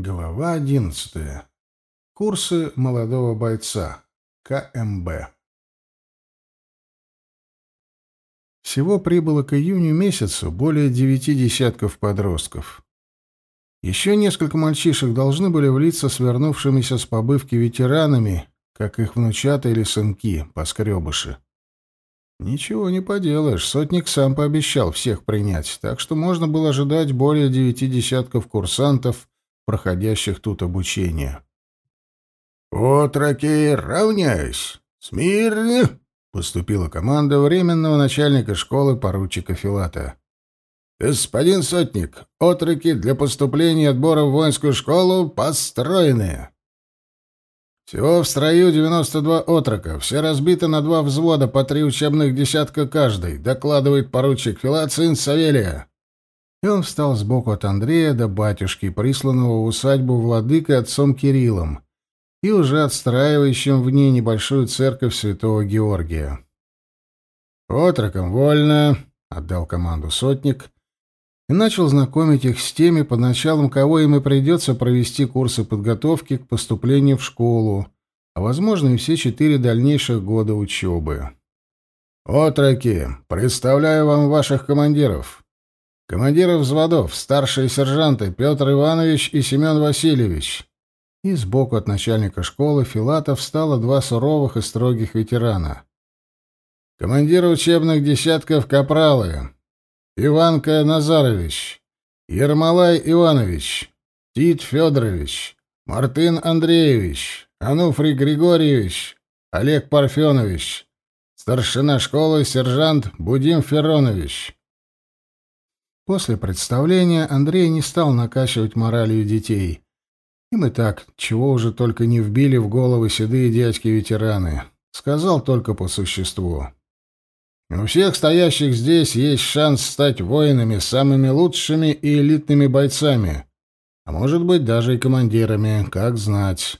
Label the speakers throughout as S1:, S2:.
S1: Глава одиннадцатая. Курсы молодого бойца. КМБ. Всего прибыло к июню месяцу более девяти десятков подростков. Еще несколько мальчишек должны были влиться с с побывки ветеранами, как их внучата или сынки, поскребыши. Ничего не поделаешь, сотник сам пообещал всех принять, так что можно было ожидать более девяти десятков курсантов, проходящих тут обучение.
S2: «Отроки, равняйсь! Смирно!» — поступила команда временного начальника школы поручика Филата. «Господин сотник, отроки для поступления и отбора в воинскую школу построены!» «Всего в строю 92 отрока, все разбиты на два взвода по три учебных десятка каждый», — докладывает поручик Филат, сын Савелия. И он встал сбоку от Андрея до батюшки, присланного в усадьбу владыкой отцом Кириллом, и уже отстраивающим в ней небольшую церковь святого Георгия. «Отрокам вольно», — отдал команду сотник, и начал знакомить их с теми, под началом кого им и придется провести курсы подготовки к поступлению в школу, а, возможно, и все четыре дальнейших года учебы. «Отроки, представляю вам ваших командиров. Командиры взводов, старшие сержанты Петр Иванович и Семен Васильевич. И сбоку от начальника школы Филата встало два суровых и строгих ветерана. Командиры учебных десятков Капралы. Иванка Назарович, Ермолай Иванович, Тит Федорович, Мартын Андреевич, Ануфрий Григорьевич, Олег Парфенович, старшина школы сержант Будим Феронович. После представления Андрей не стал накачивать моралью детей. Им и так, чего уже только не вбили в головы седые дядьки-ветераны. Сказал только по существу. У всех стоящих здесь есть шанс стать воинами, самыми лучшими и элитными бойцами. А может быть, даже и командирами, как знать.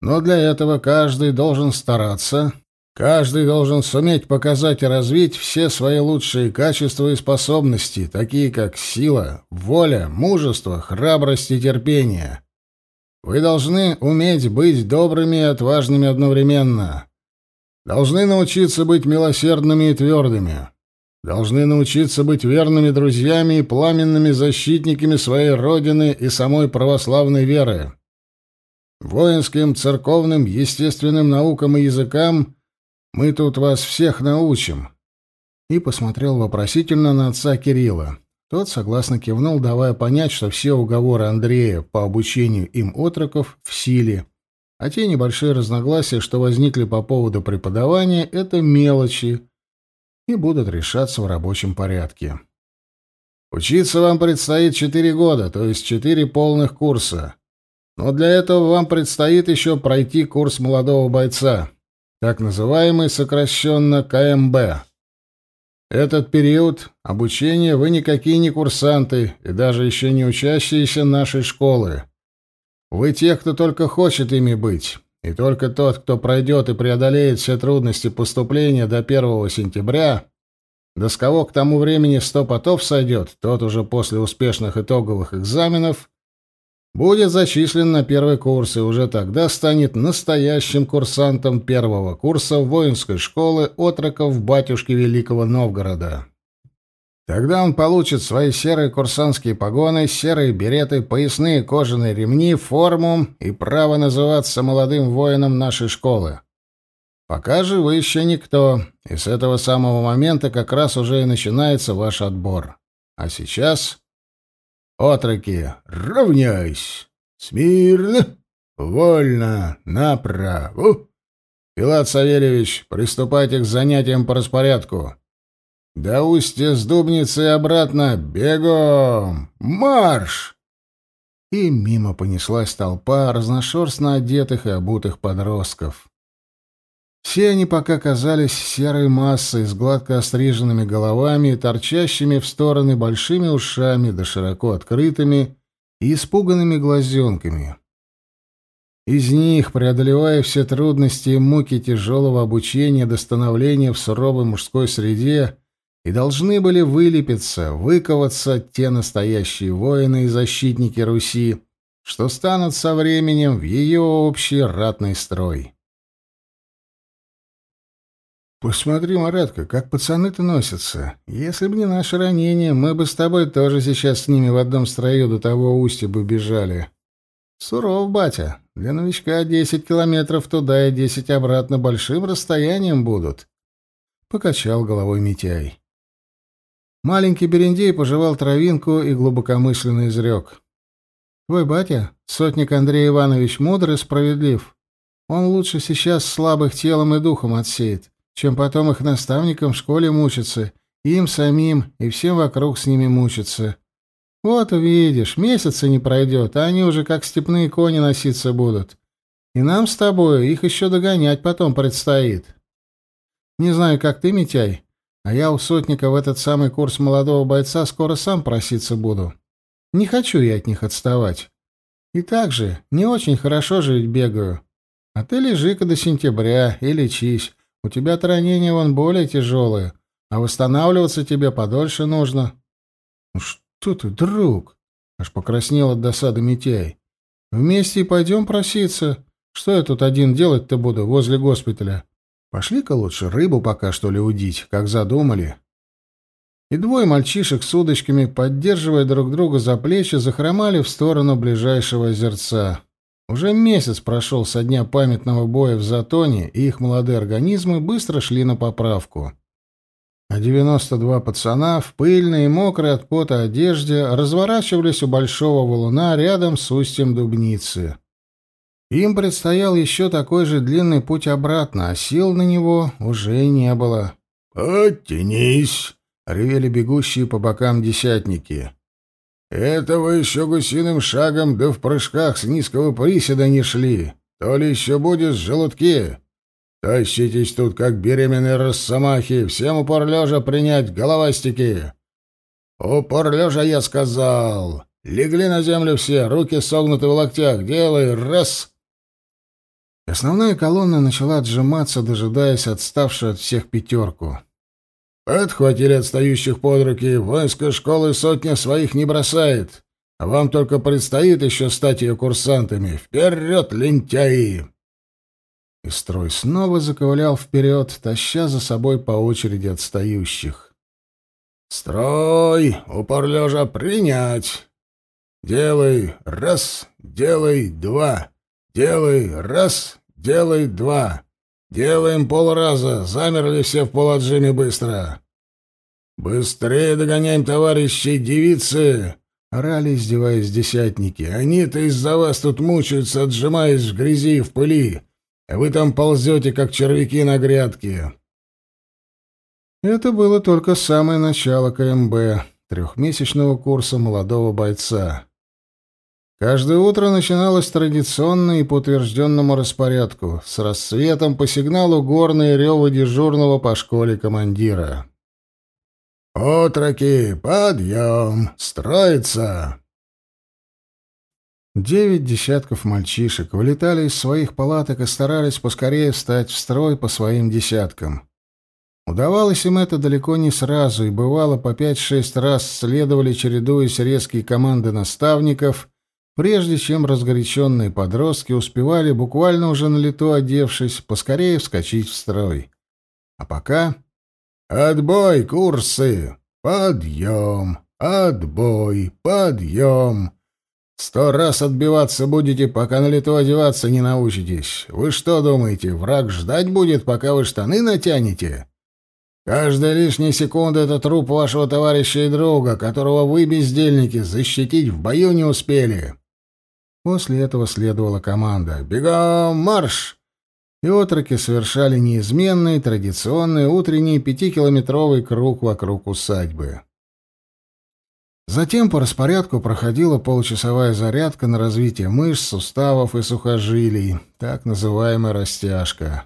S2: Но для этого каждый должен стараться, Каждый должен суметь показать и развить все свои лучшие качества и способности, такие как сила, воля, мужество, храбрость и терпение. Вы должны уметь быть добрыми и отважными одновременно. Должны научиться быть милосердными и твердыми. Должны научиться быть верными друзьями и пламенными защитниками своей родины и самой православной веры. Воинским, церковным, естественным наукам и языкам – мы тут вас всех научим. И посмотрел вопросительно на отца Кирилла. Тот согласно кивнул, давая понять, что все уговоры Андрея по обучению им отроков в силе, а те небольшие разногласия, что возникли по поводу преподавания, это мелочи и будут решаться в рабочем порядке. Учиться вам предстоит четыре года, то есть четыре полных курса. Но для этого вам предстоит еще пройти курс молодого бойца так называемый сокращенно КМБ. Этот период обучения вы никакие не курсанты и даже еще не учащиеся нашей школы. Вы те, кто только хочет ими быть, и только тот, кто пройдет и преодолеет все трудности поступления до 1 сентября, да с кого к тому времени сто потов сойдет, тот уже после успешных итоговых экзаменов будет зачислен на первый курс и уже тогда станет настоящим курсантом первого курса воинской школы отроков батюшки Великого Новгорода. Тогда он получит свои серые курсантские погоны, серые береты, поясные кожаные ремни, форму и право называться молодым воином нашей школы. Пока же вы еще никто, и с этого самого момента как раз уже и начинается ваш отбор. А сейчас Отроки, равняйсь! Смирно! Вольно! Направо! Пилат Савельевич, приступайте к занятиям по распорядку. До устья с Дубницы обратно! Бегом! Марш!» И мимо понеслась толпа разношерстно одетых и обутых подростков. Все они пока казались серой массой с гладко остриженными головами и торчащими в стороны большими ушами да широко открытыми и испуганными глазенками. Из них, преодолевая все трудности и муки тяжелого обучения до становления в суровой мужской среде, и должны были вылепиться, выковаться те настоящие воины и защитники Руси,
S1: что станут со временем в ее общий ратный строй. «Посмотри, Маратка, как пацаны-то носятся. Если бы не наше ранение, мы бы с тобой тоже сейчас с ними в одном строю до того устья бы бежали. Суров, батя. Для новичка десять километров туда и десять обратно большим расстоянием будут». Покачал головой Митяй. Маленький Берендей пожевал травинку и глубокомысленно изрек. «Твой батя, сотник Андрей Иванович, мудр и справедлив. Он лучше сейчас слабых телом и духом отсеет чем потом их наставникам в школе мучиться, им самим и всем вокруг с ними мучиться. Вот увидишь, месяца не пройдет, а они уже как степные кони носиться будут. И нам с тобой их еще догонять потом предстоит. Не знаю, как ты, Митяй, а я у сотника в этот самый курс молодого бойца скоро сам проситься буду. Не хочу я от них отставать. И так же, не очень хорошо же ведь бегаю. А ты лежи-ка до сентября и лечись, у тебя-то ранения вон более тяжелые, а восстанавливаться тебе подольше нужно. Ну что ты, друг? Аж покраснел от досады Митяй. Вместе и пойдем проситься. Что я тут один делать-то буду возле госпиталя? Пошли-ка лучше рыбу пока что ли удить, как задумали. И двое мальчишек с удочками, поддерживая друг друга за плечи, захромали в сторону ближайшего озерца. Уже месяц прошел со дня памятного боя в Затоне, и их молодые организмы быстро шли на поправку. А 92 пацана в пыльной и мокрой от пота одежде разворачивались у большого валуна рядом с устьем Дубницы. Им предстоял еще такой же длинный путь обратно, а сил на него уже не было.
S2: «Подтянись!» — ревели бегущие по бокам десятники. Этого еще гусиным шагом да в прыжках с низкого приседа не шли. То ли еще будет с желудки. Тащитесь тут, как беременные росомахи, всем упор лежа принять головастики. Упор лежа, я сказал. Легли на землю все, руки согнуты в локтях. Делай, раз.
S1: Основная колонна начала отжиматься, дожидаясь отставшую от всех пятерку.
S2: Подхватили отстающих под руки. Воинская школа сотня своих не бросает. А вам только предстоит еще стать ее курсантами. Вперед, лентяи!»
S1: И строй снова заковылял вперед, таща за собой по очереди отстающих.
S2: «Строй! Упор лежа принять! Делай раз, делай два, делай раз, делай два!» «Делаем полраза. Замерли все в полуотжиме быстро». «Быстрее догоняем товарищей девицы!» — орали, издеваясь десятники. «Они-то из-за вас тут мучаются, отжимаясь в грязи и в пыли, а вы там ползете, как червяки на грядке».
S1: Это было только самое начало КМБ, трехмесячного курса молодого бойца. Каждое утро начиналось традиционно и по утвержденному распорядку, с рассветом по сигналу горные ревы дежурного по школе командира.
S2: «Отроки, подъем! Строится!»
S1: Девять десятков мальчишек вылетали из своих палаток и старались поскорее встать в строй по своим десяткам. Удавалось им это далеко не сразу, и бывало по пять-шесть раз следовали, чередуясь резкие команды наставников — прежде чем разгоряченные подростки успевали, буквально уже на лету одевшись, поскорее вскочить в строй. А пока...
S2: «Отбой, курсы! Подъем! Отбой! Подъем!» Сто раз отбиваться будете, пока на лету одеваться не научитесь. Вы что думаете, враг ждать будет, пока вы штаны натянете? Каждая лишняя секунда — это труп вашего товарища и друга, которого вы, бездельники, защитить в бою не успели.
S1: После этого следовала команда «Бегом, марш!» И отроки совершали неизменный, традиционный утренний пятикилометровый круг вокруг усадьбы. Затем по распорядку проходила получасовая зарядка на развитие мышц, суставов и сухожилий, так называемая растяжка.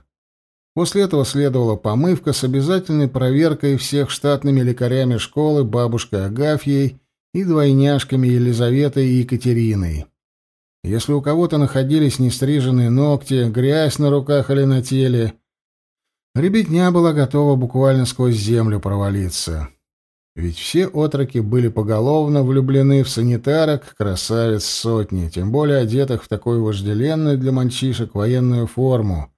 S1: После этого следовала помывка с обязательной проверкой всех штатными лекарями школы бабушкой Агафьей и двойняшками Елизаветой и Екатериной. Если у кого-то находились нестриженные ногти, грязь на руках или на теле, ребятня была готова буквально сквозь землю провалиться. Ведь все отроки были поголовно влюблены в санитарок, красавец сотни, тем более одетых в такую вожделенную для мальчишек военную форму,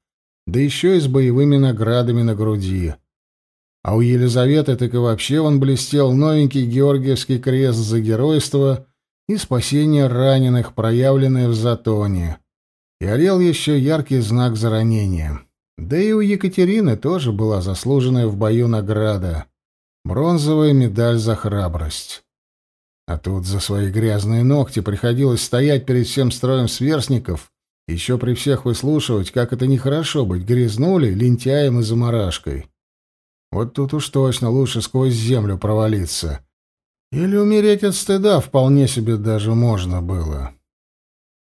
S1: да еще и с боевыми наградами на груди. А у Елизаветы так и вообще он блестел новенький Георгиевский крест за геройство и спасение раненых, проявленное в Затоне. И орел еще яркий знак за ранение. Да и у Екатерины тоже была заслуженная в бою награда — Бронзовая медаль за храбрость. А тут за свои грязные ногти приходилось стоять перед всем строем сверстников, еще при всех выслушивать, как это нехорошо быть грязнули, лентяем и заморашкой. Вот тут уж точно лучше сквозь землю провалиться. Или умереть от стыда вполне себе даже можно было.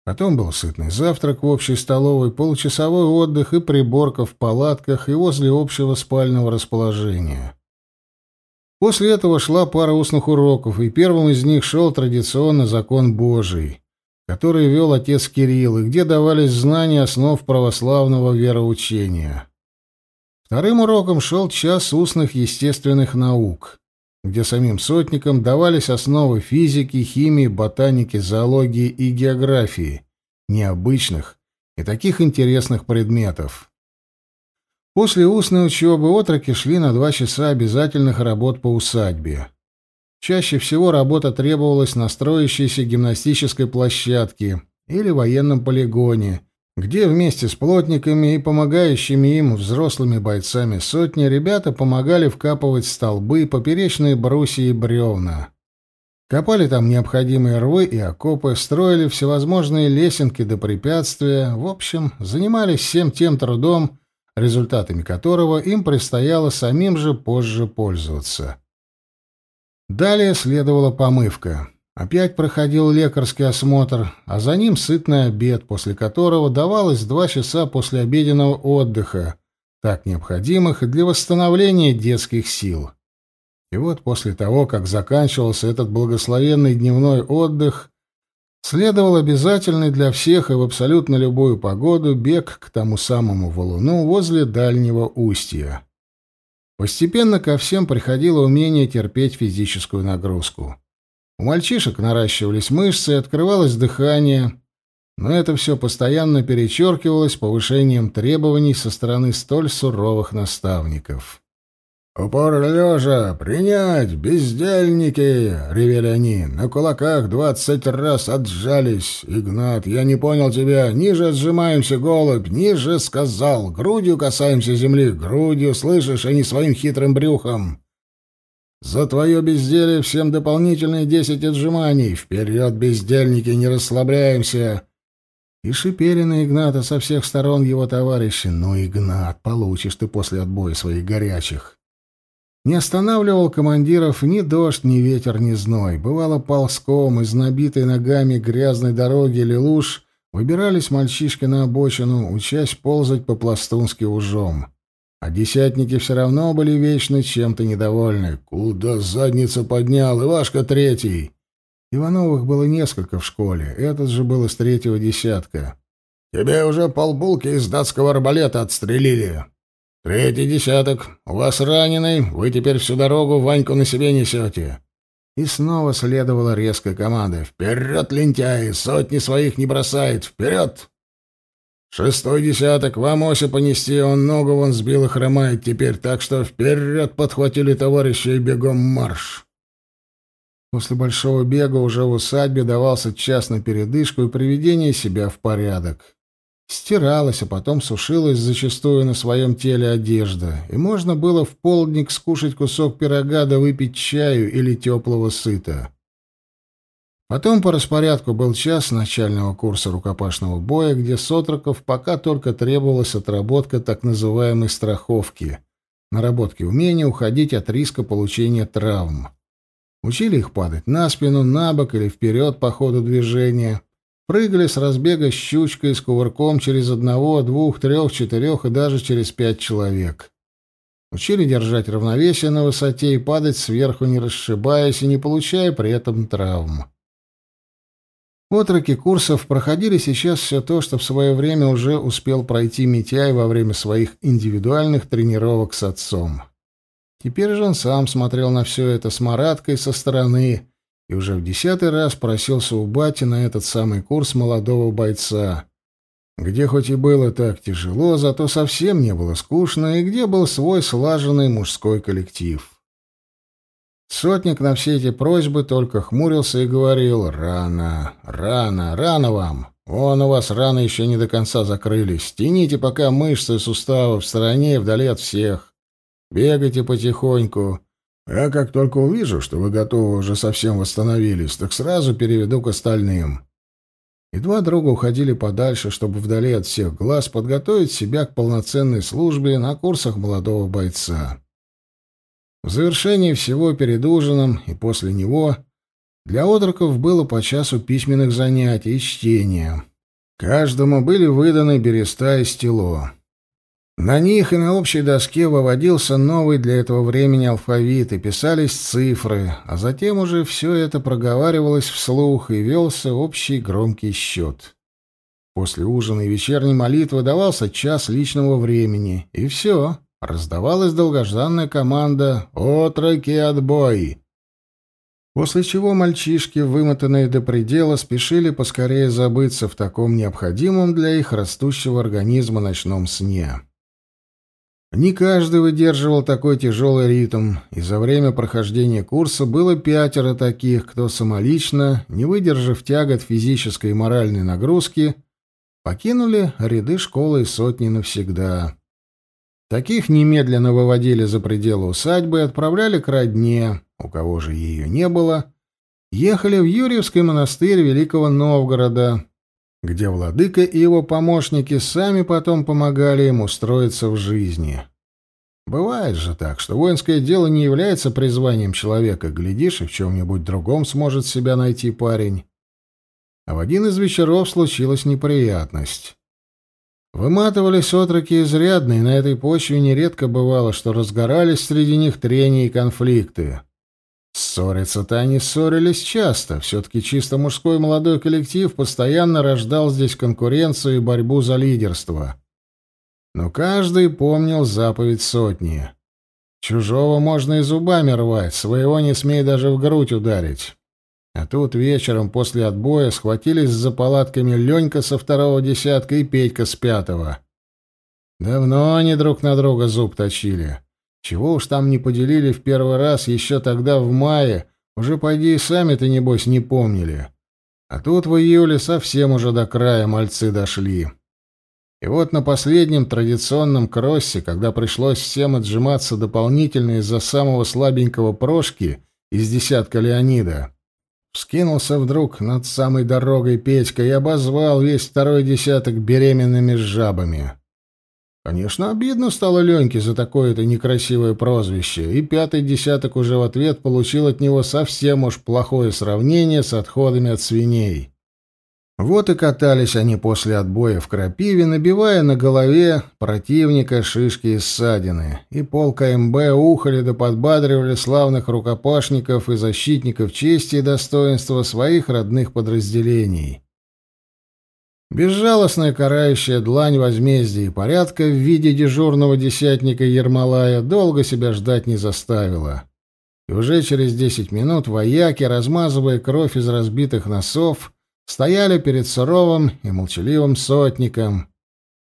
S1: Потом был сытный завтрак в общей столовой, получасовой отдых и приборка в палатках и возле общего спального расположения. После этого шла пара устных уроков, и первым из них шел традиционно закон Божий, который вел отец Кирилл, и где давались знания основ православного вероучения. Вторым уроком шел час устных естественных наук, где самим сотникам давались основы физики, химии, ботаники, зоологии и географии, необычных и таких интересных предметов. После устной учебы отроки шли на два часа обязательных работ по усадьбе. Чаще всего работа требовалась на строящейся гимнастической площадке или военном полигоне, где вместе с плотниками и помогающими им взрослыми бойцами сотни ребята помогали вкапывать столбы, поперечные брусья и бревна. Копали там необходимые рвы и окопы, строили всевозможные лесенки до препятствия, в общем, занимались всем тем трудом, результатами которого им предстояло самим же позже пользоваться. Далее следовала помывка. Опять проходил лекарский осмотр, а за ним сытный обед, после которого давалось два часа после обеденного отдыха, так необходимых для восстановления детских сил. И вот после того, как заканчивался этот благословенный дневной отдых, Следовал обязательный для всех и в абсолютно любую погоду бег к тому самому валуну возле дальнего устья. Постепенно ко всем приходило умение терпеть физическую нагрузку. У мальчишек наращивались мышцы, открывалось дыхание, но это все постоянно перечеркивалось повышением требований со стороны столь суровых наставников.
S2: «Упор лежа! Принять! Бездельники!» — ревели они. На кулаках двадцать раз отжались. «Игнат, я не понял тебя. Ниже сжимаемся, голубь, ниже сказал. Грудью касаемся земли, грудью, слышишь, а не своим хитрым брюхом. За твое безделье всем дополнительные десять отжиманий. Вперед, бездельники, не расслабляемся!» И шипели на Игната со всех сторон его товарищи. «Ну, Игнат, получишь ты после отбоя своих горячих!» Не останавливал командиров ни дождь, ни ветер, ни зной. Бывало ползком из набитой ногами грязной дороги или луж выбирались мальчишки на обочину, учась ползать по-пластунски ужом. А десятники все равно были вечно чем-то недовольны. «Куда задница поднял? Ивашка третий!» Ивановых было несколько в школе, этот же был из третьего десятка. «Тебе уже полбулки из датского арбалета отстрелили. «Третий десяток. У вас раненый. Вы теперь всю дорогу Ваньку на себе несете». И снова следовала резкая команда. «Вперед, лентяи! Сотни своих не бросает! Вперед!» «Шестой десяток. Вам Ося понести. Он ногу вон сбил и хромает теперь. Так что вперед подхватили товарища и бегом марш!» После большого бега уже в усадьбе давался час на передышку и приведение себя в порядок. Стиралась, а потом сушилась зачастую на своем теле одежда, и можно было в полдник скушать кусок пирога да выпить чаю или теплого сыта. Потом по распорядку был час начального курса рукопашного боя, где с отроков пока только требовалась отработка так называемой страховки, наработки умения уходить от риска получения травм. Учили их падать на спину, на бок или вперед по ходу движения — Прыгали с разбега щучкой с кувырком через одного, двух, трех, четырех и даже через пять человек. Учили держать равновесие на высоте и падать сверху, не расшибаясь и не получая при этом травм. Отроки курсов проходили сейчас все то, что в свое время уже успел пройти Митяй во время своих индивидуальных тренировок с отцом.
S1: Теперь же он сам смотрел на все это с Мараткой со стороны и уже в десятый раз просился у бати на этот самый курс молодого бойца, где хоть и было так тяжело, зато совсем не было скучно, и где был свой слаженный мужской коллектив. Сотник на все эти просьбы только хмурился и говорил «Рано, рано, рано вам. Вон у вас раны еще не до конца закрылись. Тяните пока мышцы и суставы в стороне и вдали от всех. Бегайте потихоньку. Я как только увижу, что вы готовы уже совсем восстановились, так сразу переведу к остальным. И два друга уходили подальше, чтобы вдали от всех глаз подготовить себя к полноценной службе на курсах молодого бойца. В завершении всего перед ужином и после него для отроков было по часу письменных занятий и чтения. Каждому были выданы береста и стело. На них и на общей доске выводился новый для этого времени алфавит, и писались цифры, а затем уже все это проговаривалось вслух, и велся общий громкий счет. После ужина и вечерней молитвы давался час личного времени, и все. Раздавалась долгожданная команда «Отроки, отбой!». После чего мальчишки, вымотанные до предела, спешили поскорее забыться в таком необходимом для их растущего организма ночном сне. Не каждый выдерживал такой тяжелый ритм, и за время прохождения курса было пятеро таких, кто самолично, не выдержав тягот физической и моральной нагрузки, покинули ряды школы и сотни навсегда. Таких немедленно выводили за пределы усадьбы и отправляли к родне, у кого же ее не было, ехали в Юрьевский монастырь Великого Новгорода, где владыка и его помощники сами потом помогали ему устроиться в жизни. Бывает же так, что воинское дело не является призванием человека, глядишь, и в чем-нибудь другом сможет себя найти парень. А в один из вечеров случилась неприятность. Выматывались отроки изрядно, и на этой почве нередко бывало, что разгорались среди них трения и конфликты. Ссориться-то они ссорились часто. Все-таки чисто мужской молодой коллектив постоянно рождал здесь конкуренцию и борьбу за лидерство. Но каждый помнил заповедь сотни. Чужого можно и зубами рвать, своего не смей даже в грудь ударить. А тут вечером после отбоя схватились за палатками Ленька со второго десятка и Петька с пятого. Давно они друг на друга зуб точили. Чего уж там не поделили в первый раз еще тогда в мае, уже пойди и сами-то, небось, не помнили. А тут в июле совсем уже до края мальцы дошли. И вот на последнем традиционном кроссе, когда пришлось всем отжиматься дополнительно из-за самого слабенького прошки из десятка Леонида, вскинулся вдруг над самой дорогой Петька и обозвал весь второй десяток беременными жабами. Конечно, обидно стало Леньке за такое-то некрасивое прозвище, и пятый десяток уже в ответ получил от него совсем уж плохое сравнение с отходами от свиней. Вот и катались они после отбоя в крапиве, набивая на голове противника шишки и ссадины, и пол КМБ ухали да подбадривали славных рукопашников и защитников чести и достоинства своих родных подразделений. Безжалостная карающая длань возмездия и порядка в виде дежурного десятника Ермолая долго себя ждать не заставила. И уже через десять минут вояки, размазывая кровь из разбитых носов, стояли перед суровым и молчаливым сотником,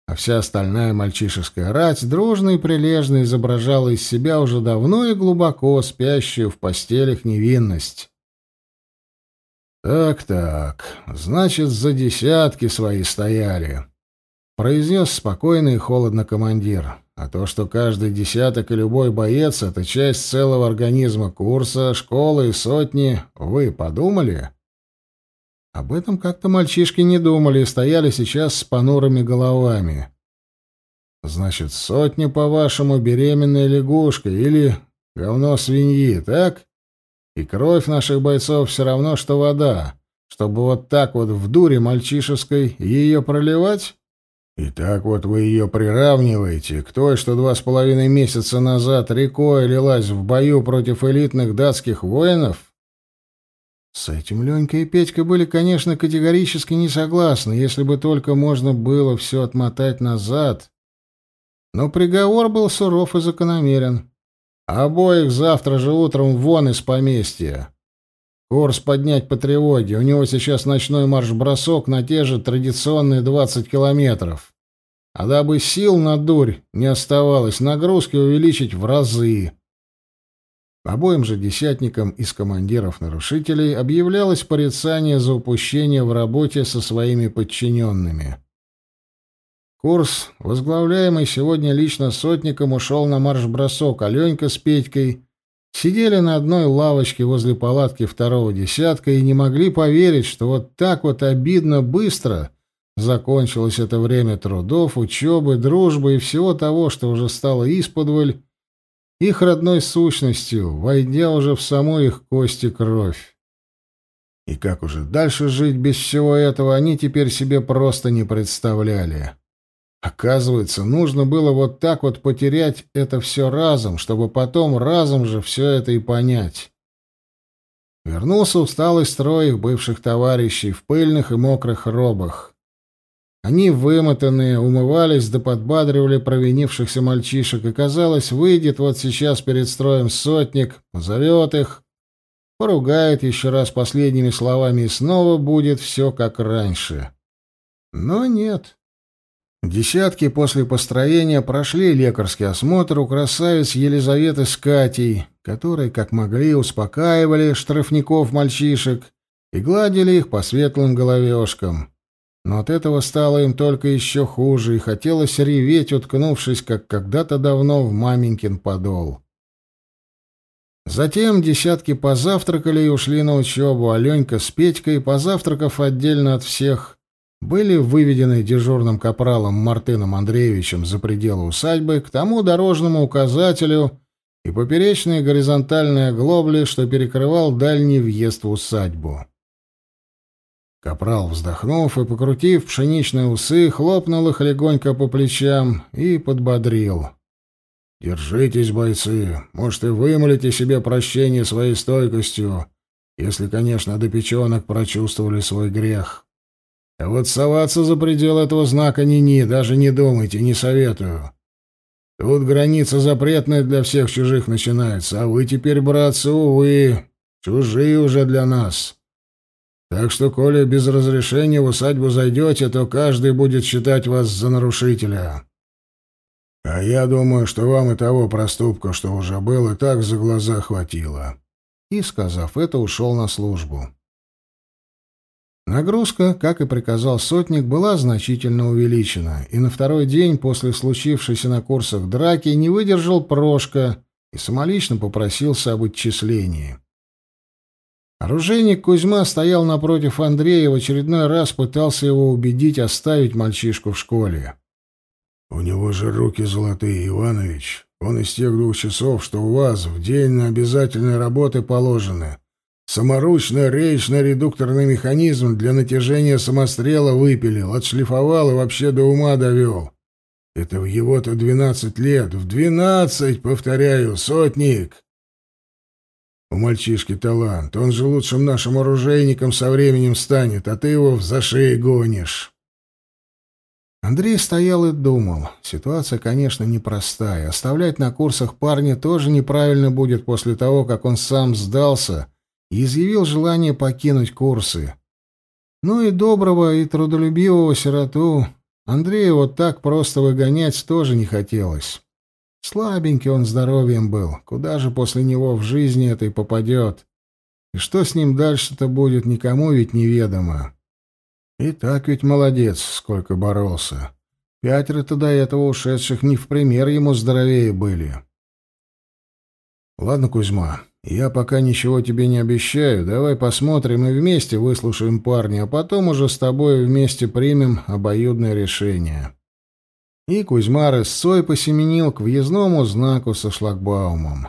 S1: а вся остальная мальчишеская рать дружно и прилежно изображала из себя уже давно и глубоко спящую в постелях невинность. «Так-так, значит, за десятки свои стояли», — произнес спокойно и холодно командир. «А то, что каждый десяток и любой боец — это часть целого организма курса, школы и сотни, вы подумали?» Об этом как-то мальчишки не думали и стояли сейчас с понурыми головами. «Значит, сотня, по-вашему, беременная лягушка или говно свиньи, так?» И кровь наших бойцов все равно, что вода. Чтобы вот так вот в дуре мальчишеской ее проливать? И так вот вы ее приравниваете к той, что два с половиной месяца назад рекой лилась в бою против элитных датских воинов? С этим Ленька и Петька были, конечно, категорически не согласны, если бы только можно было все отмотать назад. Но приговор был суров и закономерен. Обоих завтра же утром вон из поместья. Курс поднять по тревоге. У него сейчас ночной марш-бросок на те же традиционные 20 километров. А дабы сил на дурь не оставалось, нагрузки увеличить в разы. Обоим же десятникам из командиров нарушителей объявлялось порицание за упущение в работе со своими подчиненными. Курс, возглавляемый сегодня лично сотником, ушел на марш-бросок, а Ленька с Петькой сидели на одной лавочке возле палатки второго десятка и не могли поверить, что вот так вот обидно быстро закончилось это время трудов, учебы, дружбы и всего того, что уже стало исподволь, их родной сущностью, войдя уже в саму их кости кровь. И как уже дальше жить без всего этого, они теперь себе просто не представляли. Оказывается, нужно было вот так вот потерять это все разом, чтобы потом разом же все это и понять. Вернулся усталый строй их бывших товарищей в пыльных и мокрых робах. Они, вымотанные, умывались да подбадривали провинившихся мальчишек, и, казалось, выйдет вот сейчас перед строем сотник, позовет их, поругает еще раз последними словами, и снова будет все как раньше. Но нет. Десятки после построения прошли лекарский осмотр у красавиц Елизаветы с Катей, которые, как могли, успокаивали штрафников-мальчишек и гладили их по светлым головешкам. Но от этого стало им только еще хуже, и хотелось реветь, уткнувшись, как когда-то давно, в маменькин подол. Затем десятки позавтракали и ушли на учебу, а Ленька с Петькой, позавтракав отдельно от всех, были выведены дежурным капралом Мартыном Андреевичем за пределы усадьбы к тому дорожному указателю и поперечной горизонтальной оглобле, что перекрывал дальний въезд в усадьбу. Капрал, вздохнув и покрутив пшеничные усы, хлопнул их легонько по плечам и подбодрил. «Держитесь, бойцы. Может, и вымолите себе прощение своей стойкостью, если, конечно, до печенок прочувствовали свой грех. А вот соваться за предел этого знака ни-ни, даже не думайте, не советую. Тут граница запретная для всех чужих начинается, а вы теперь, братцы, увы, чужие уже для нас». Так что, коли без разрешения в усадьбу зайдете, то каждый будет считать вас за нарушителя. А я думаю, что вам и того проступка, что уже был, и так за глаза хватило. И, сказав это, ушел на службу. Нагрузка, как и приказал сотник, была значительно увеличена, и на второй день после случившейся на курсах драки не выдержал Прошка и самолично попросился об отчислении. Оружейник Кузьма стоял напротив Андрея и в очередной раз пытался его убедить оставить мальчишку в школе. «У него же руки золотые, Иванович. Он из тех двух часов, что у вас в день на обязательные работы положены. Саморучно речный редукторный механизм для натяжения самострела выпилил, отшлифовал и вообще до ума довел. Это в его-то двенадцать лет. В двенадцать, повторяю, сотник!» У мальчишки талант. Он же лучшим нашим оружейником со временем станет, а ты его за шеи гонишь. Андрей стоял и думал. Ситуация, конечно, непростая. Оставлять на курсах парня тоже неправильно будет после того, как он сам сдался и изъявил желание покинуть курсы. Ну и доброго и трудолюбивого сироту Андрею вот так просто выгонять тоже не хотелось. Слабенький он здоровьем был. Куда же после него в жизни этой попадет? И что с ним дальше-то будет, никому ведь неведомо. И так ведь молодец, сколько боролся. Пятеро-то до этого ушедших не в пример ему здоровее были. Ладно, Кузьма, я пока ничего тебе не обещаю. Давай посмотрим и вместе выслушаем парня, а потом уже с тобой вместе примем обоюдное решение и Кузьма рысцой посеменил к въездному знаку со шлагбаумом.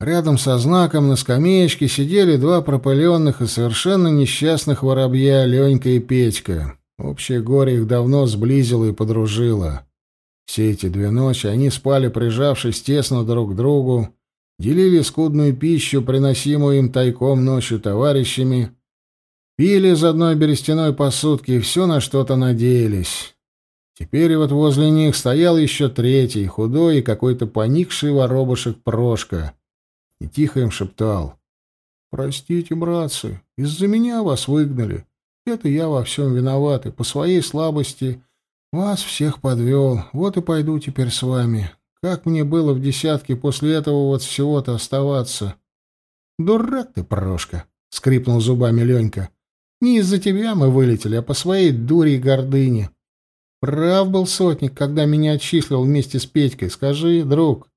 S1: Рядом со знаком на скамеечке сидели два пропыленных и совершенно несчастных воробья Ленька и Петька. Общее горе их давно сблизило и подружило. Все эти две ночи они спали, прижавшись тесно друг к другу, делили скудную пищу, приносимую им тайком ночью товарищами, пили из одной берестяной посудки и все на что-то надеялись. Теперь вот возле них стоял еще третий, худой и какой-то поникший воробушек Прошка, и тихо им шептал. «Простите, братцы, из-за меня вас выгнали. Это я во всем виноват, и по своей слабости вас всех подвел. Вот и пойду теперь с вами. Как мне было в десятке после этого вот всего-то оставаться?» «Дурак ты, Прошка!» — скрипнул зубами Ленька. «Не из-за тебя мы вылетели, а по своей дуре и гордыне. Прав был сотник, когда меня отчислил вместе с Петькой. Скажи, друг».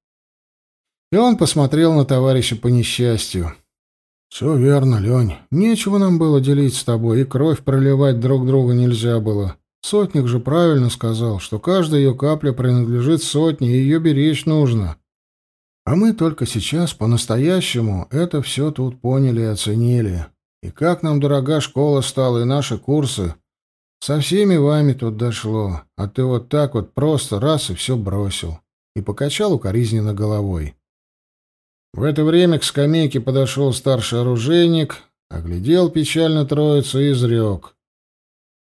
S1: И он посмотрел на товарища по несчастью. «Все верно, Лень. Нечего нам было делить с тобой, и кровь проливать друг друга нельзя было. Сотник же правильно сказал, что каждая ее капля принадлежит сотне, и ее беречь нужно. А мы только сейчас по-настоящему это все тут поняли и оценили. И как нам дорога школа стала, и наши курсы. Со всеми вами тут дошло, а ты вот так вот просто раз и все бросил». И покачал укоризненно головой. В это время к скамейке подошел старший оружейник, оглядел печально троицу и изрек.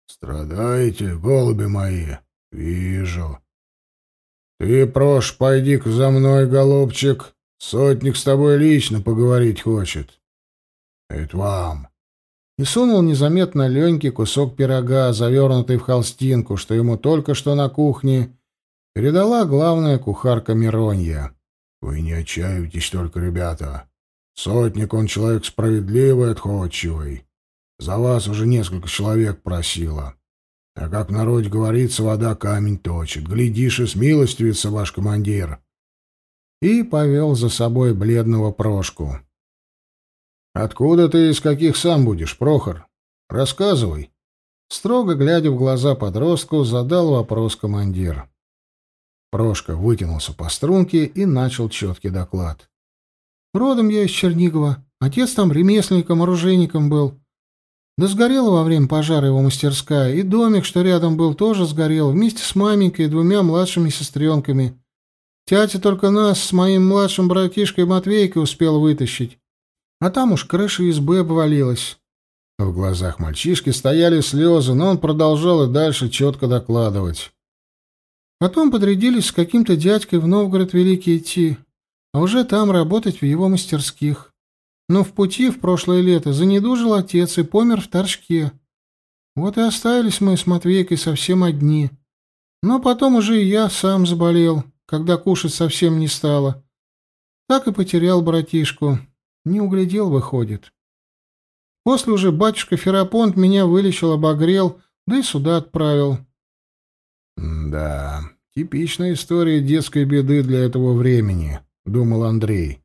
S1: «Страдаете, голуби мои? Вижу. Ты, Прош, пойди-ка за мной, голубчик. Сотник с тобой лично поговорить хочет. Это вам». И сунул незаметно Леньке кусок пирога, завернутый в холстинку, что ему только что на кухне передала главная кухарка Миронья. Вы не отчаивайтесь только, ребята. Сотник, он человек справедливый, отходчивый. За вас уже несколько человек просило. А как в народе говорится, вода камень точит. Глядишь, и смилостивится ваш командир. И повел за собой бледного Прошку. «Откуда ты из каких сам будешь, Прохор? Рассказывай». Строго глядя в глаза подростку, задал вопрос командир. Прошка вытянулся по струнке и начал четкий доклад. «Родом я из Чернигова. Отец там ремесленником, оружейником был. Да сгорела во время пожара его мастерская, и домик, что рядом был, тоже сгорел, вместе с маменькой и двумя младшими сестренками. Тятя только нас с моим младшим братишкой Матвейкой успел вытащить. А там уж крыша избы обвалилась». В глазах мальчишки стояли слезы, но он продолжал и дальше четко докладывать. Потом подрядились с каким-то дядькой в Новгород Великий идти, а уже там работать в его мастерских. Но в пути в прошлое лето занедужил отец и помер в Торжке. Вот и остались мы с Матвейкой совсем одни. Но потом уже и я сам заболел, когда кушать совсем не стало. Так и потерял братишку. Не углядел, выходит. После уже батюшка Ферапонт меня вылечил, обогрел, да и сюда отправил. «Да, типичная история детской беды для этого времени», — думал Андрей.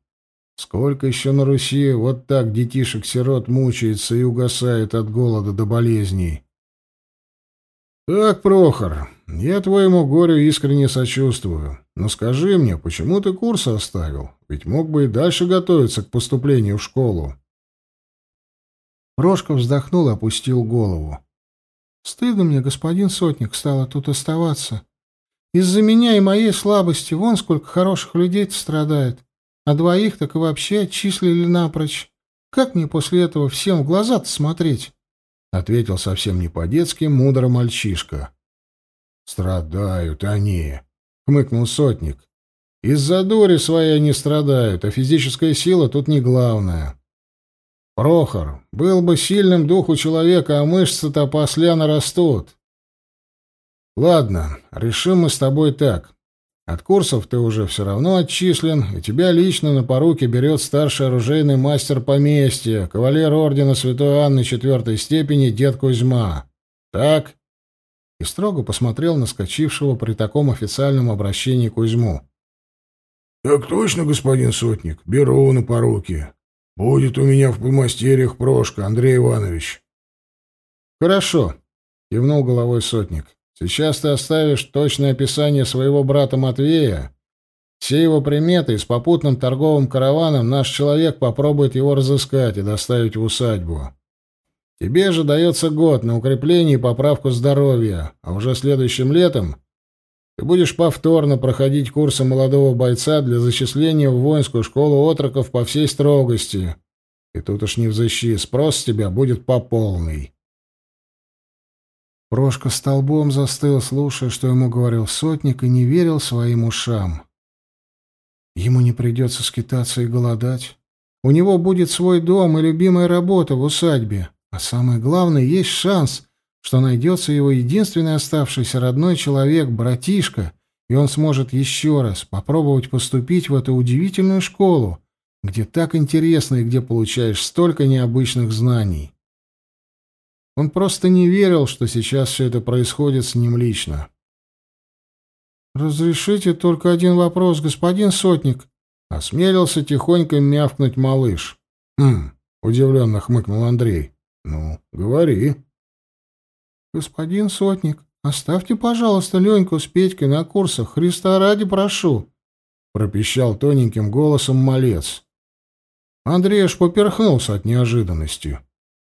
S1: «Сколько еще на Руси вот так детишек-сирот мучается и угасает от голода до болезней?» «Так, Прохор, я твоему горю искренне сочувствую. Но скажи мне, почему ты курс оставил? Ведь мог бы и дальше готовиться к поступлению в школу». Прошка вздохнул и опустил голову. Стыдно мне, господин сотник, стало тут оставаться. Из-за меня и моей слабости вон сколько хороших людей-то страдает. А двоих так и вообще отчислили напрочь. Как мне после этого всем в глаза-то смотреть? — ответил совсем не по-детски мудро мальчишка. — Страдают они, — хмыкнул сотник. — Из-за дури своей они страдают, а физическая сила тут не главное. Прохор, был бы сильным дух у человека, а мышцы-то посляно растут. Ладно, решим мы с тобой так. От курсов ты уже все равно отчислен, и тебя лично на поруки берет старший оружейный мастер поместья, кавалер ордена Святой Анны четвертой степени дед Кузьма. Так? И строго посмотрел на скачившего при таком официальном обращении Кузьму. «Так точно, господин сотник, беру на поруки. Будет у меня в помастерьях Прошка, Андрей Иванович. Хорошо, кивнул головой сотник. Сейчас ты оставишь точное описание своего брата Матвея. Все его приметы и с попутным торговым караваном наш человек попробует его разыскать и доставить в усадьбу. Тебе же дается год на укрепление и поправку здоровья, а уже следующим летом ты будешь повторно проходить курсы молодого бойца для зачисления в воинскую школу отроков по всей строгости. И тут уж не взыщи, спрос с тебя будет по полной. Прошка столбом застыл, слушая, что ему говорил сотник, и не верил своим ушам. Ему не придется скитаться и голодать. У него будет свой дом и любимая работа в усадьбе. А самое главное, есть шанс, что найдется его единственный оставшийся родной человек, братишка, и он сможет еще раз попробовать поступить в эту удивительную школу, где так интересно и где получаешь столько необычных знаний. Он просто не верил, что сейчас все это происходит с ним лично. «Разрешите только один вопрос, господин Сотник?» — осмелился тихонько мявкнуть малыш.
S2: «Хм», — удивленно хмыкнул Андрей. «Ну, говори».
S1: «Господин Сотник, оставьте, пожалуйста, Леньку с Петькой на курсах. Христа ради прошу», — пропищал тоненьким голосом малец. Андрей аж поперхнулся от неожиданности.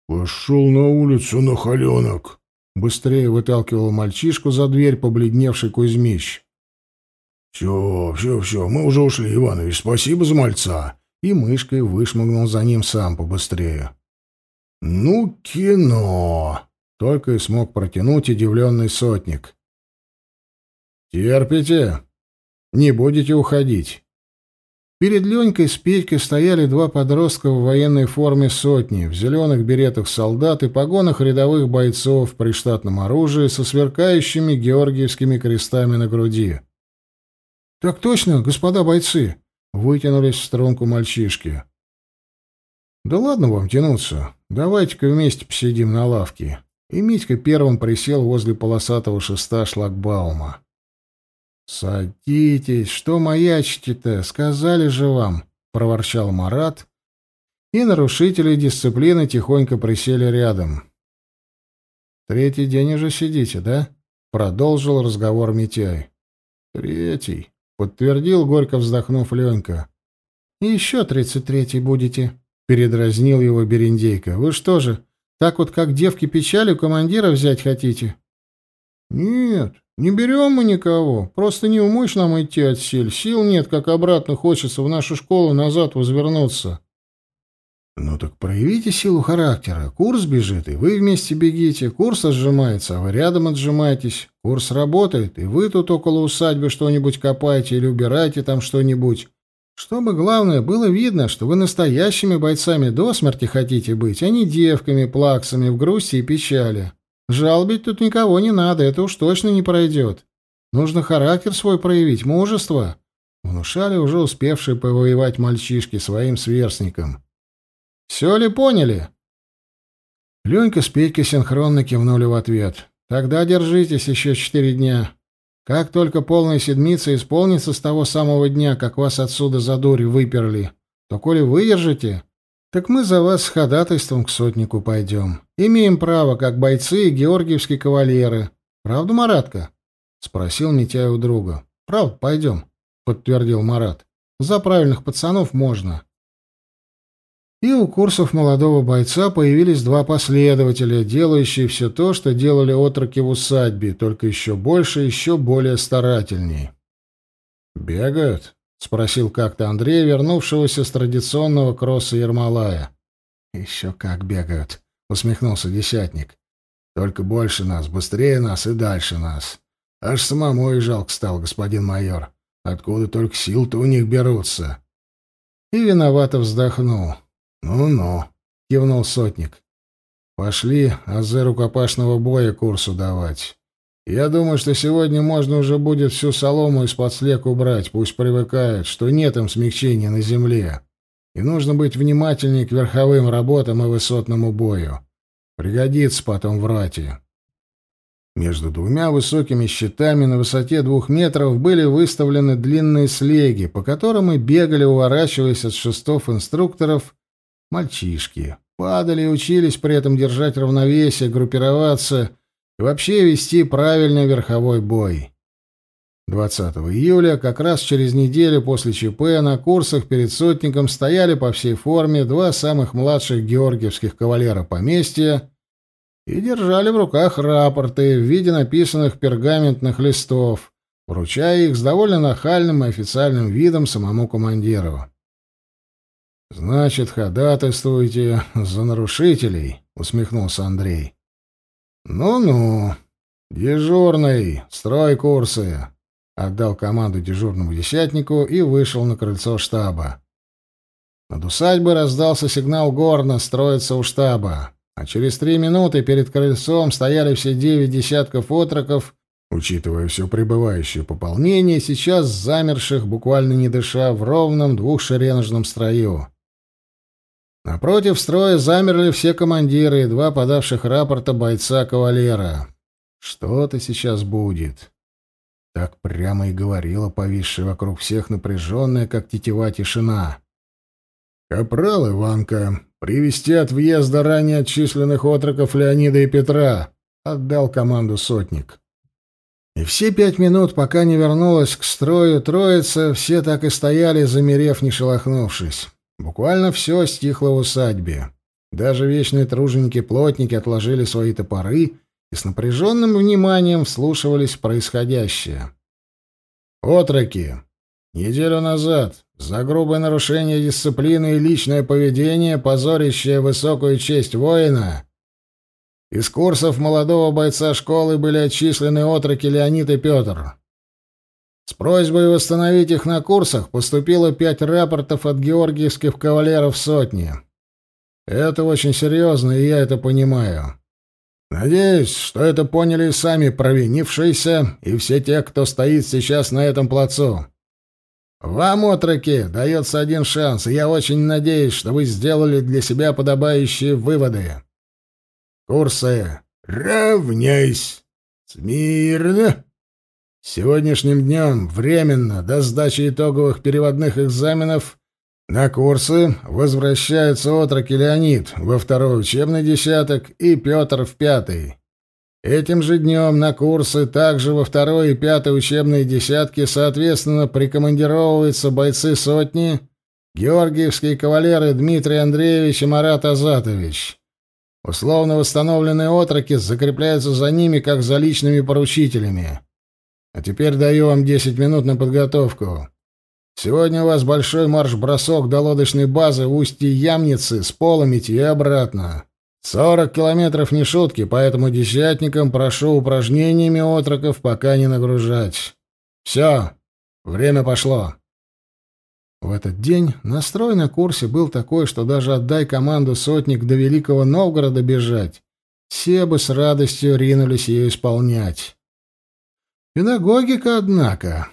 S2: «Пошел на улицу, нахаленок!»
S1: Быстрее выталкивал мальчишку за дверь, побледневший Кузьмич.
S2: «Все, все, все, мы уже ушли, Иванович, спасибо за мальца!»
S1: И мышкой вышмыгнул за ним сам побыстрее.
S2: «Ну, кино!»
S1: — только и смог протянуть удивленный сотник.
S2: «Терпите? Не будете уходить?»
S1: Перед Ленькой с Петькой стояли два подростка в военной форме сотни, в зеленых беретах солдат и погонах рядовых бойцов при штатном оружии со сверкающими георгиевскими крестами на груди. «Так точно, господа бойцы!» — вытянулись в струнку мальчишки. «Да ладно вам тянуться. Давайте-ка вместе посидим на лавке». И Митька первым присел возле полосатого шеста шлагбаума. «Садитесь, что маячите-то? Сказали же вам!» — проворчал Марат, и нарушители дисциплины тихонько присели рядом. «Третий день уже сидите, да?» — продолжил разговор Митяй. «Третий», — подтвердил, горько вздохнув Ленька. «И еще тридцать третий будете», — передразнил его Берендейка. «Вы что же, так вот как девки печали командира взять хотите?» «Нет, не берем мы никого. Просто не умочь нам идти отсель. Сил нет, как обратно хочется в нашу школу назад возвернуться. Ну так проявите силу характера. Курс бежит, и вы вместе бегите. Курс отжимается, а вы рядом отжимаетесь. Курс работает, и вы тут около усадьбы что-нибудь копаете или убираете там что-нибудь. Чтобы, главное, было видно, что вы настоящими бойцами до смерти хотите быть, а не девками, плаксами в грусти и печали. Жалобить тут никого не надо, это уж точно не пройдет. Нужно характер свой проявить, мужество. Внушали уже успевшие повоевать мальчишки своим сверстникам. Все ли поняли? Ленька с Петькой синхронно кивнули в ответ. Тогда держитесь еще четыре дня. Как только полная седмица исполнится с того самого дня, как вас отсюда за дурь выперли, то, коли выдержите, так мы за вас с ходатайством к сотнику пойдем. Имеем право, как бойцы и георгиевские кавалеры. Правда, Маратка? Спросил Митяй у друга. Правда, пойдем, подтвердил Марат. За правильных пацанов можно. И у курсов молодого бойца появились два последователя, делающие все то, что делали отроки в усадьбе, только еще больше, еще более старательней. «Бегают?» — спросил как-то Андрей, вернувшегося с традиционного кросса Ермолая. «Еще как бегают», — усмехнулся десятник. «Только больше нас, быстрее нас и дальше нас. Аж самому и жалко стал, господин майор. Откуда только сил-то у них берутся?» И виновато вздохнул. «Ну-ну», — кивнул сотник. «Пошли азы рукопашного боя курсу давать. Я думаю, что сегодня можно уже будет всю солому из-под слег убрать, пусть привыкают, что нет им смягчения на земле. И нужно быть внимательнее к верховым работам и высотному бою. Пригодится потом в рате. Между двумя высокими щитами на высоте двух метров были выставлены длинные слеги, по которым и бегали, уворачиваясь от шестов инструкторов, мальчишки. Падали и учились при этом держать равновесие, группироваться и вообще вести правильный верховой бой. 20 июля, как раз через неделю после ЧП, на курсах перед сотником стояли по всей форме два самых младших георгиевских кавалера поместья и держали в руках рапорты в виде написанных пергаментных листов, вручая их с довольно нахальным и официальным видом самому командиру. «Значит, ходатайствуете за нарушителей», — усмехнулся Андрей. «Ну-ну», «Дежурный! Строй курсы!» Отдал команду дежурному десятнику и вышел на крыльцо штаба. Над усадьбой раздался сигнал горна строиться у штаба, а через три минуты перед крыльцом стояли все девять десятков отроков, учитывая все прибывающее пополнение, сейчас замерших, буквально не дыша, в ровном двухшереножном строю. Напротив строя замерли все командиры и два подавших рапорта бойца-кавалера. Что-то сейчас будет. Так прямо и говорила повисшая вокруг всех напряженная, как тетива тишина. «Капрал Иванка, привести от въезда ранее отчисленных отроков Леонида и Петра», — отдал команду сотник. И все пять минут, пока не вернулась к строю троица, все так и стояли, замерев, не шелохнувшись. Буквально все стихло в усадьбе. Даже вечные труженики-плотники отложили свои топоры и с напряженным вниманием вслушивались в происходящее. «Отроки! Неделю назад за грубое нарушение дисциплины и личное поведение, позорящее высокую честь воина, из курсов молодого бойца школы были отчислены отроки Леонид и Петр. С просьбой восстановить их на курсах поступило пять рапортов от георгиевских кавалеров сотни. Это очень серьезно, и я это понимаю. Надеюсь, что это поняли и сами провинившиеся, и все те, кто стоит сейчас на этом плацу. Вам, отроки, дается один шанс, и я очень надеюсь, что вы сделали для себя подобающие выводы. Курсы, равняйсь! Смирно! Сегодняшним днем, временно, до сдачи итоговых переводных экзаменов, на курсы возвращаются отроки Леонид во второй учебный десяток и Петр в пятый. Этим же днем на курсы также во второй и пятой учебные десятки соответственно прикомандировываются бойцы сотни, георгиевские кавалеры Дмитрий Андреевич и Марат Азатович. Условно восстановленные отроки закрепляются за ними как за личными поручителями. А теперь даю вам 10 минут на подготовку. Сегодня у вас большой марш-бросок до лодочной базы в устье Ямницы с Поломити и обратно. 40 километров не шутки, поэтому десятникам прошу упражнениями отроков пока не нагружать. Все, время пошло. В этот день настрой на курсе был такой, что даже отдай команду сотник до Великого Новгорода бежать, все бы с радостью ринулись ее исполнять. Педагогика, однако.